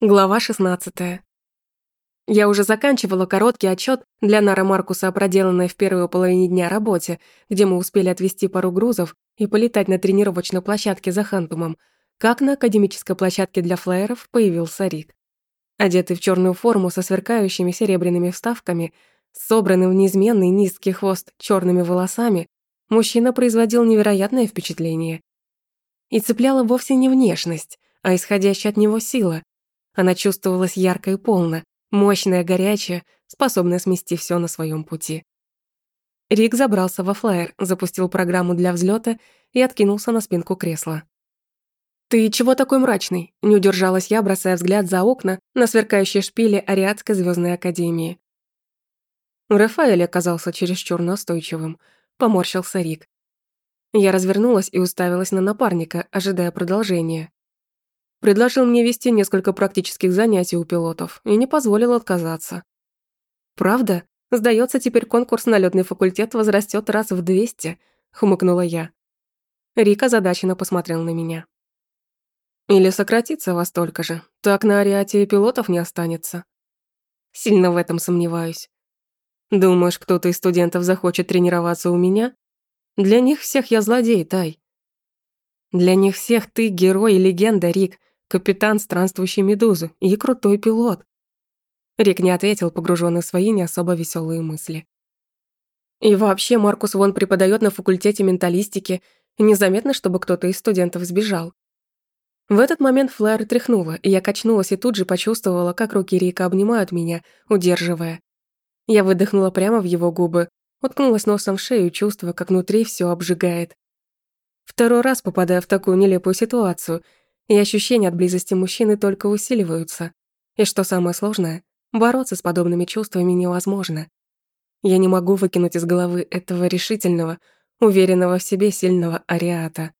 Глава 16. Я уже заканчивала короткий отчет для Нара Маркуса о проделанной в первую половине дня работе, где мы успели отвезти пару грузов и полетать на тренировочной площадке за Хантумом, как на академической площадке для флайеров появился Рик. Одетый в черную форму со сверкающими серебряными вставками, собранным в неизменный низкий хвост черными волосами, мужчина производил невероятное впечатление. И цепляла вовсе не внешность, а исходящая от него сила, она чувствовалась ярко и полно, мощная, горячая, способная смести все на своем пути. Рик забрался во флайер, запустил программу для взлета и откинулся на спинку кресла. «Ты чего такой мрачный?» – не удержалась я, бросая взгляд за окна на сверкающие шпили Ариадской звездной академии. Рафаэль оказался чересчур настойчивым. Поморщился Рик. Я развернулась и уставилась на напарника, ожидая продолжения. Предложил мне вести несколько практических занятий у пилотов и не позволил отказаться. «Правда? Сдается, теперь конкурс на лётный факультет возрастет раз в 200», — хмыкнула я. Рика задаченно посмотрел на меня. «Или сократится во столько же, так на Ариате пилотов не останется». Сильно в этом сомневаюсь. Думаешь, кто-то из студентов захочет тренироваться у меня? Для них всех я злодей, Тай. Для них всех ты герой и легенда, Рик капитан странствующей медузы и крутой пилот. Рик не ответил, погруженный в свои не особо веселые мысли. И вообще Маркус Вон преподает на факультете менталистики, незаметно, чтобы кто-то из студентов сбежал. В этот момент флайер тряхнула, и я качнулась и тут же почувствовала, как руки Рика обнимают меня, удерживая. Я выдохнула прямо в его губы, уткнулась носом в шею, чувствуя, как внутри все обжигает. Второй раз попадая в такую нелепую ситуацию – и ощущения от близости мужчины только усиливаются. И что самое сложное, бороться с подобными чувствами невозможно. Я не могу выкинуть из головы этого решительного, уверенного в себе сильного ариата.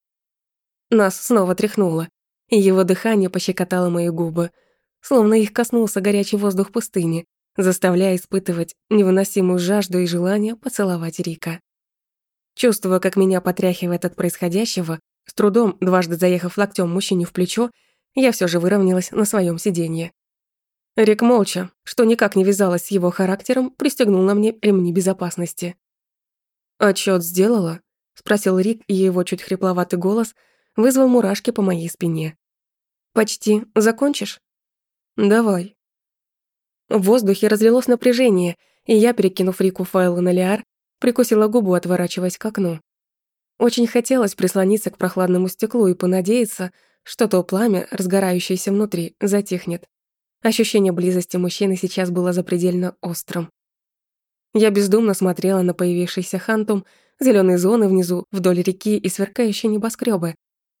Нас снова тряхнуло, и его дыхание пощекотало мои губы, словно их коснулся горячий воздух пустыни, заставляя испытывать невыносимую жажду и желание поцеловать Рика. Чувствуя, как меня потряхивает от происходящего, с трудом, дважды заехав локтем мужчине в плечо, я все же выровнялась на своем сиденье. Рик молча, что никак не вязалось с его характером, пристегнул на мне ремни безопасности. «Отчёт сделала?» — спросил Рик, и его чуть хрипловатый голос вызвал мурашки по моей спине. «Почти. Закончишь?» «Давай». В воздухе разлилось напряжение, и я, перекинув Рику файлы на Лиар, прикусила губу, отворачиваясь к окну. Очень хотелось прислониться к прохладному стеклу и понадеяться, что то пламя, разгорающееся внутри, затихнет. Ощущение близости мужчины сейчас было запредельно острым. Я бездумно смотрела на появившийся хантум, зеленые зоны внизу, вдоль реки и сверкающие небоскребы.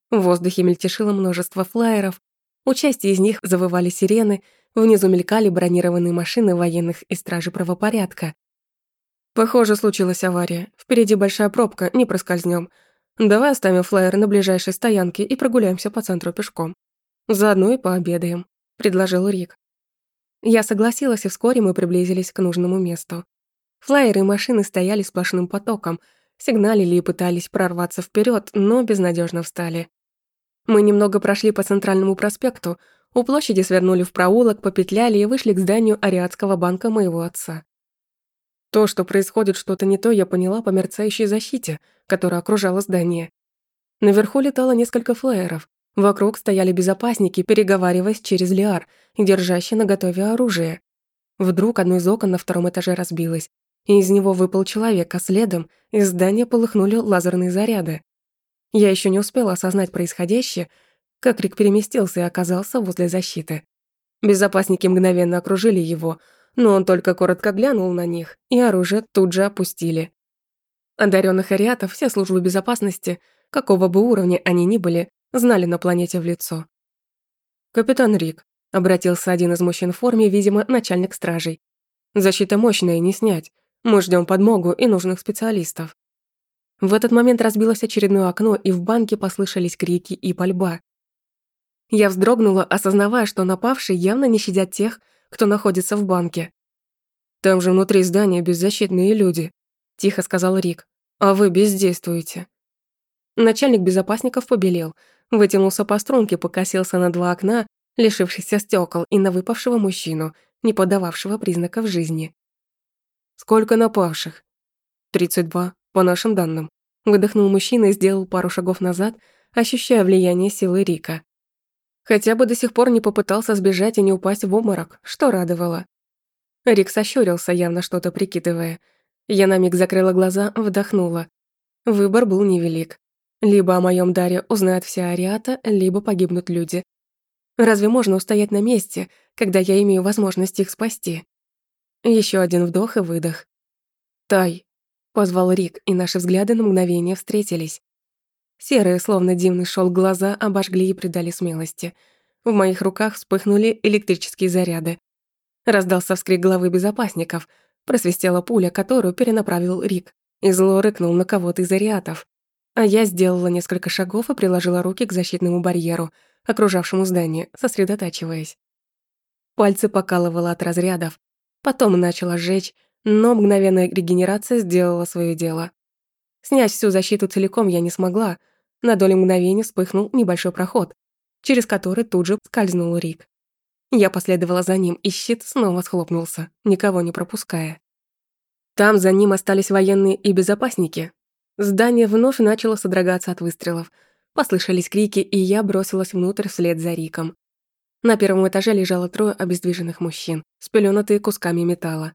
В воздухе мельтешило множество флайеров, у части из них завывали сирены, внизу мелькали бронированные машины военных и стражи правопорядка. Похоже, случилась авария. Впереди большая пробка, не проскользнем. Давай оставим флайер на ближайшей стоянке и прогуляемся по центру пешком. Заодно и пообедаем», — предложил Рик. Я согласилась, и вскоре мы приблизились к нужному месту. Флайеры и машины стояли сплошным потоком, сигналили и пытались прорваться вперед, но безнадежно встали. Мы немного прошли по центральному проспекту, у площади свернули в проулок, попетляли и вышли к зданию Ариадского банка моего отца. То, что происходит что-то не то, я поняла по мерцающей защите, которая окружала здание. Наверху летало несколько флееров. Вокруг стояли безопасники, переговариваясь через лиар, держащие наготове оружие. Вдруг одно из окон на втором этаже разбилось, и из него выпал человек, а следом из здания полыхнули лазерные заряды. Я еще не успела осознать происходящее, как Рик переместился и оказался возле защиты. Безопасники мгновенно окружили его, но он только коротко глянул на них, и оружие тут же опустили. Одаренных ариатов все службы безопасности, какого бы уровня они ни были, знали на планете в лицо. «Капитан Рик», — обратился один из мужчин в форме, видимо, начальник стражей. «Защита мощная, не снять. Мы ждем подмогу и нужных специалистов». В этот момент разбилось очередное окно, и в банке послышались крики и пальба. Я вздрогнула, осознавая, что напавшие явно не щадят тех, кто находится в банке. Там же внутри здания беззащитные люди, тихо сказал Рик. А вы бездействуете. Начальник безопасников побелел, вытянулся по струнке, покосился на два окна, лишившийся стекол и на выпавшего мужчину, не подававшего признаков жизни. «Сколько напавших?» «Тридцать два, по нашим данным», — выдохнул мужчина и сделал пару шагов назад, ощущая влияние силы Рика. Хотя бы до сих пор не попытался сбежать и не упасть в обморок, что радовало. Рик сощурился, явно что-то прикидывая. Я на миг закрыла глаза, вдохнула. Выбор был невелик. Либо о моем даре узнает вся Ариата, либо погибнут люди. Разве можно устоять на месте, когда я имею возможность их спасти? Еще один вдох и выдох. «Тай», — позвал Рик, и наши взгляды на мгновение встретились. Серые, словно дивный шел глаза, обожгли и придали смелости. В моих руках вспыхнули электрические заряды. Раздался вскрик главы безопасников. Просвистела пуля, которую перенаправил Рик, и зло рыкнул на кого-то из ариатов. А я сделала несколько шагов и приложила руки к защитному барьеру, окружавшему здание, сосредотачиваясь. Пальцы покалывало от разрядов. Потом начала жечь, но мгновенная регенерация сделала свое дело. Снять всю защиту целиком я не смогла. На долю мгновения вспыхнул небольшой проход, через который тут же скользнул Рик. Я последовала за ним, и щит снова схлопнулся, никого не пропуская. Там за ним остались военные и безопасники. Здание вновь начало содрогаться от выстрелов. Послышались крики, и я бросилась внутрь вслед за Риком. На первом этаже лежало трое обездвиженных мужчин, спелёнутые кусками металла.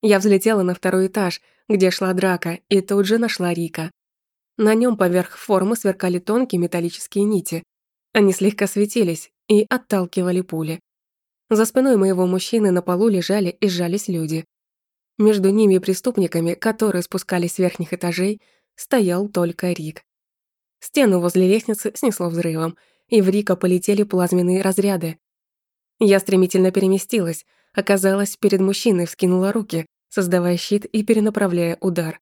Я взлетела на второй этаж, где шла драка, и тут же нашла Рика. На нем поверх формы сверкали тонкие металлические нити. Они слегка светились и отталкивали пули. За спиной моего мужчины на полу лежали и сжались люди. Между ними и преступниками, которые спускались с верхних этажей, стоял только Рик. Стену возле лестницы снесло взрывом, и в Рика полетели плазменные разряды. Я стремительно переместилась, оказалась перед мужчиной, вскинула руки, создавая щит и перенаправляя удар.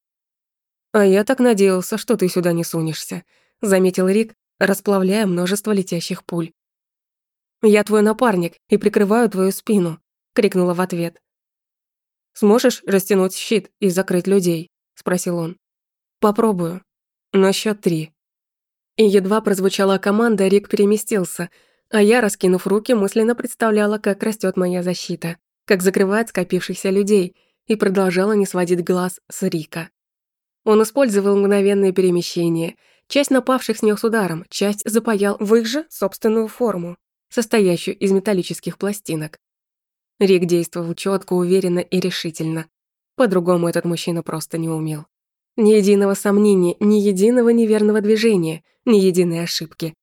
«А я так надеялся, что ты сюда не сунешься», — заметил Рик, расплавляя множество летящих пуль. «Я твой напарник и прикрываю твою спину», — крикнула в ответ. «Сможешь растянуть щит и закрыть людей?» — спросил он. «Попробую. На счет три». И едва прозвучала команда, Рик переместился, а я, раскинув руки, мысленно представляла, как растет моя защита, как закрывает скопившихся людей, и продолжала не сводить глаз с Рика. Он использовал мгновенное перемещение. Часть напавших снес ударом, часть запаял в их же собственную форму, состоящую из металлических пластинок. Рик действовал четко, уверенно и решительно. По-другому этот мужчина просто не умел. Ни единого сомнения, ни единого неверного движения, ни единой ошибки.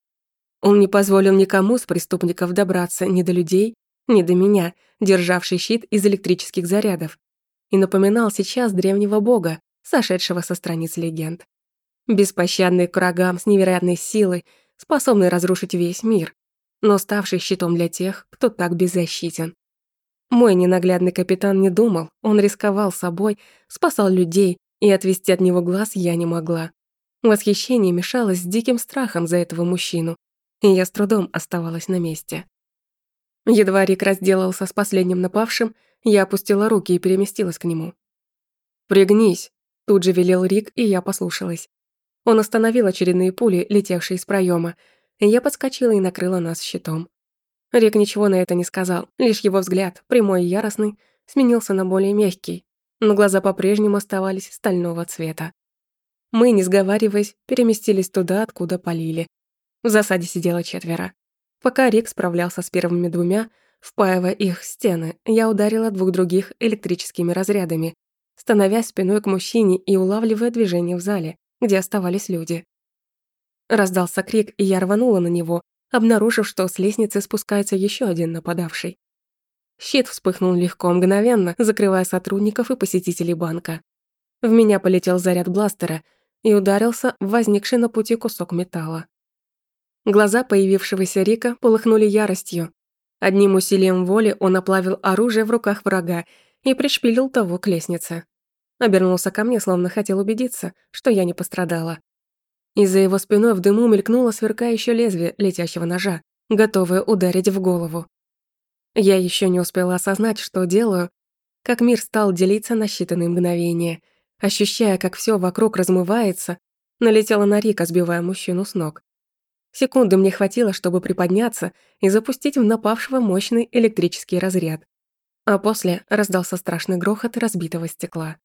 Он не позволил никому с преступников добраться ни до людей, ни до меня, державший щит из электрических зарядов, и напоминал сейчас древнего бога, сошедшего со страниц легенд. Беспощадный к врагам с невероятной силой, способный разрушить весь мир, но ставший щитом для тех, кто так беззащитен. Мой ненаглядный капитан не думал, он рисковал собой, спасал людей, и отвести от него глаз я не могла. Восхищение мешалось с диким страхом за этого мужчину, и я с трудом оставалась на месте. Едва Рик разделался с последним напавшим, я опустила руки и переместилась к нему. «Пригнись», — тут же велел Рик, и я послушалась. Он остановил очередные пули, летевшие из проема, я подскочила и накрыла нас щитом. Рик ничего на это не сказал, лишь его взгляд, прямой и яростный, сменился на более мягкий, но глаза по-прежнему оставались стального цвета. Мы, не сговариваясь, переместились туда, откуда полили. В засаде сидело четверо. Пока Рик справлялся с первыми двумя, Впаивая их в стены, я ударила двух других электрическими разрядами, становясь спиной к мужчине и улавливая движение в зале, где оставались люди. Раздался крик, и я рванула на него, обнаружив, что с лестницы спускается еще один нападавший. Щит вспыхнул легко, мгновенно, закрывая сотрудников и посетителей банка. В меня полетел заряд бластера и ударился в возникший на пути кусок металла. Глаза появившегося Рика полыхнули яростью, Одним усилием воли он оплавил оружие в руках врага и пришпилил того к лестнице. Обернулся ко мне, словно хотел убедиться, что я не пострадала. Из-за его спиной в дыму мелькнуло сверкающее лезвие летящего ножа, готовое ударить в голову. Я еще не успела осознать, что делаю, как мир стал делиться на считанные мгновения. Ощущая, как все вокруг размывается, налетела на Рика, сбивая мужчину с ног. Секунды мне хватило, чтобы приподняться и запустить в напавшего мощный электрический разряд. А после раздался страшный грохот разбитого стекла.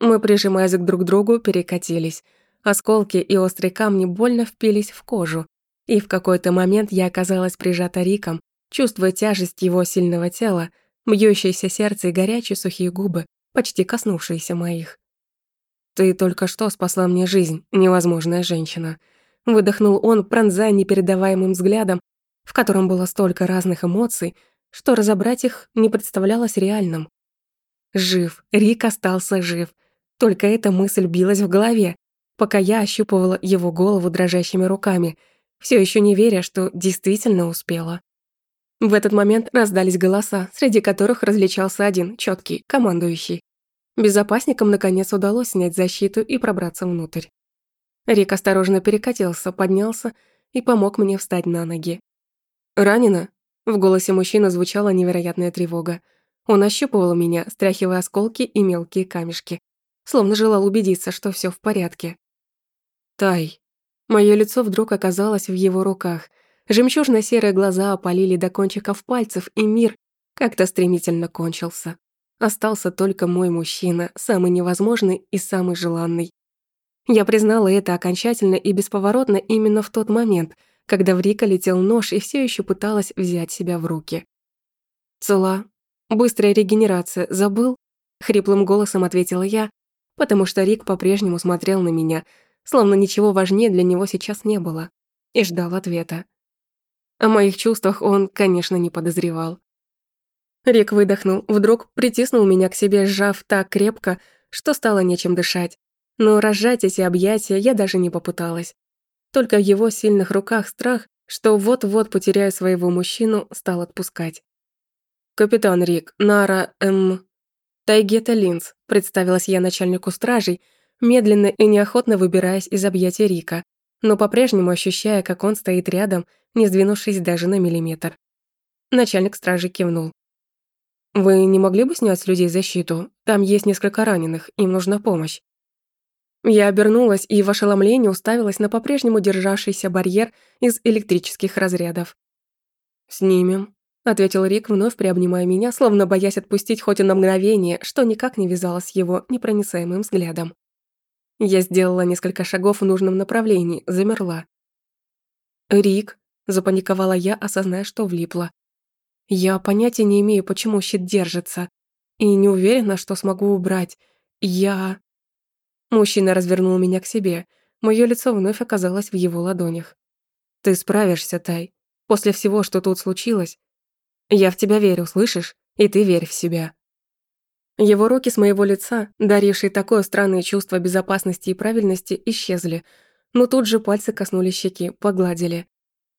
Мы, прижимаясь к друг другу, перекатились. Осколки и острые камни больно впились в кожу, и в какой-то момент я оказалась прижата Риком, чувствуя тяжесть его сильного тела, бьющееся сердце и горячие сухие губы, почти коснувшиеся моих. «Ты только что спасла мне жизнь, невозможная женщина», Выдохнул он, пронзая непередаваемым взглядом, в котором было столько разных эмоций, что разобрать их не представлялось реальным. Жив, Рик остался жив. Только эта мысль билась в голове, пока я ощупывала его голову дрожащими руками, все еще не веря, что действительно успела. В этот момент раздались голоса, среди которых различался один, четкий, командующий. Безопасникам наконец удалось снять защиту и пробраться внутрь. Рик осторожно перекатился, поднялся и помог мне встать на ноги. «Ранена?» В голосе мужчины звучала невероятная тревога. Он ощупывал меня, стряхивая осколки и мелкие камешки, словно желал убедиться, что все в порядке. «Тай». Моё лицо вдруг оказалось в его руках. Жемчужно-серые глаза опалили до кончиков пальцев, и мир как-то стремительно кончился. Остался только мой мужчина, самый невозможный и самый желанный. Я признала это окончательно и бесповоротно именно в тот момент, когда в Рика летел нож и все еще пыталась взять себя в руки. «Цела. Быстрая регенерация. Забыл?» Хриплым голосом ответила я, потому что Рик по-прежнему смотрел на меня, словно ничего важнее для него сейчас не было, и ждал ответа. О моих чувствах он, конечно, не подозревал. Рик выдохнул, вдруг притиснул меня к себе, сжав так крепко, что стало нечем дышать но разжать эти объятия я даже не попыталась. Только в его сильных руках страх, что вот-вот потеряю своего мужчину, стал отпускать. «Капитан Рик, Нара, эм...» «Тайгета Линз», — представилась я начальнику стражей, медленно и неохотно выбираясь из объятий Рика, но по-прежнему ощущая, как он стоит рядом, не сдвинувшись даже на миллиметр. Начальник стражи кивнул. «Вы не могли бы снять с людей защиту? Там есть несколько раненых, им нужна помощь». Я обернулась и в ошеломлении уставилась на по-прежнему державшийся барьер из электрических разрядов. «Снимем», — ответил Рик, вновь приобнимая меня, словно боясь отпустить хоть и на мгновение, что никак не вязалось с его непроницаемым взглядом. Я сделала несколько шагов в нужном направлении, замерла. «Рик», — запаниковала я, осознав, что влипла. «Я понятия не имею, почему щит держится, и не уверена, что смогу убрать. Я...» Мужчина развернул меня к себе. Моё лицо вновь оказалось в его ладонях. «Ты справишься, Тай. После всего, что тут случилось. Я в тебя верю, слышишь? И ты верь в себя». Его руки с моего лица, дарившие такое странное чувство безопасности и правильности, исчезли, но тут же пальцы коснулись щеки, погладили.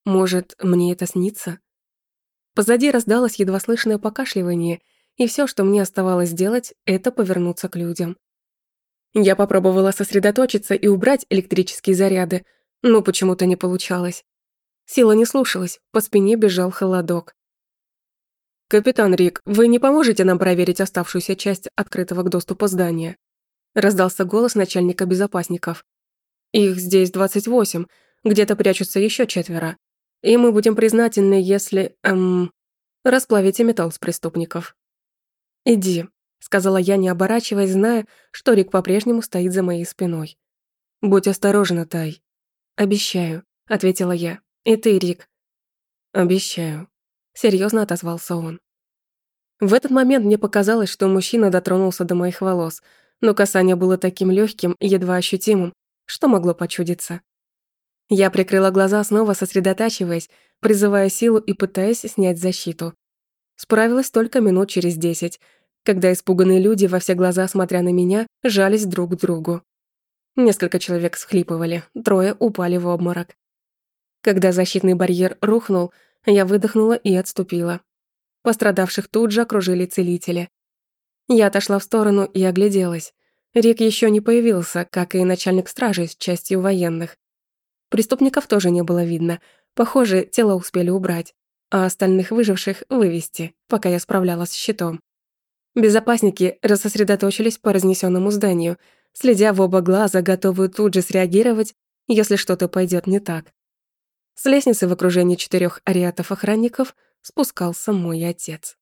Может, мне это снится? Позади раздалось едва слышное покашливание, и все, что мне оставалось сделать, это повернуться к людям. Я попробовала сосредоточиться и убрать электрические заряды, но почему-то не получалось. Сила не слушалась, по спине бежал холодок. «Капитан Рик, вы не поможете нам проверить оставшуюся часть открытого к доступу здания?» Раздался голос начальника безопасников. «Их здесь 28, где-то прячутся еще четверо. И мы будем признательны, если, эм, расплавите металл с преступников». «Иди», сказала я, не оборачиваясь, зная, что Рик по-прежнему стоит за моей спиной. «Будь осторожна, Тай». «Обещаю», — ответила я. «И ты, Рик». «Обещаю», — серьезно отозвался он. В этот момент мне показалось, что мужчина дотронулся до моих волос, но касание было таким легким, едва ощутимым, что могло почудиться. Я прикрыла глаза, снова сосредотачиваясь, призывая силу и пытаясь снять защиту. Справилась только минут через десять, когда испуганные люди, во все глаза смотря на меня, жались друг к другу. Несколько человек схлипывали, трое упали в обморок. Когда защитный барьер рухнул, я выдохнула и отступила. Пострадавших тут же окружили целители. Я отошла в сторону и огляделась. Рик еще не появился, как и начальник стражи с частью военных. Преступников тоже не было видно. Похоже, тело успели убрать, а остальных выживших вывести, пока я справлялась с щитом. Безопасники рассосредоточились по разнесенному зданию, следя в оба глаза, готовые тут же среагировать, если что-то пойдет не так. С лестницы в окружении четырех ариатов-охранников спускался мой отец.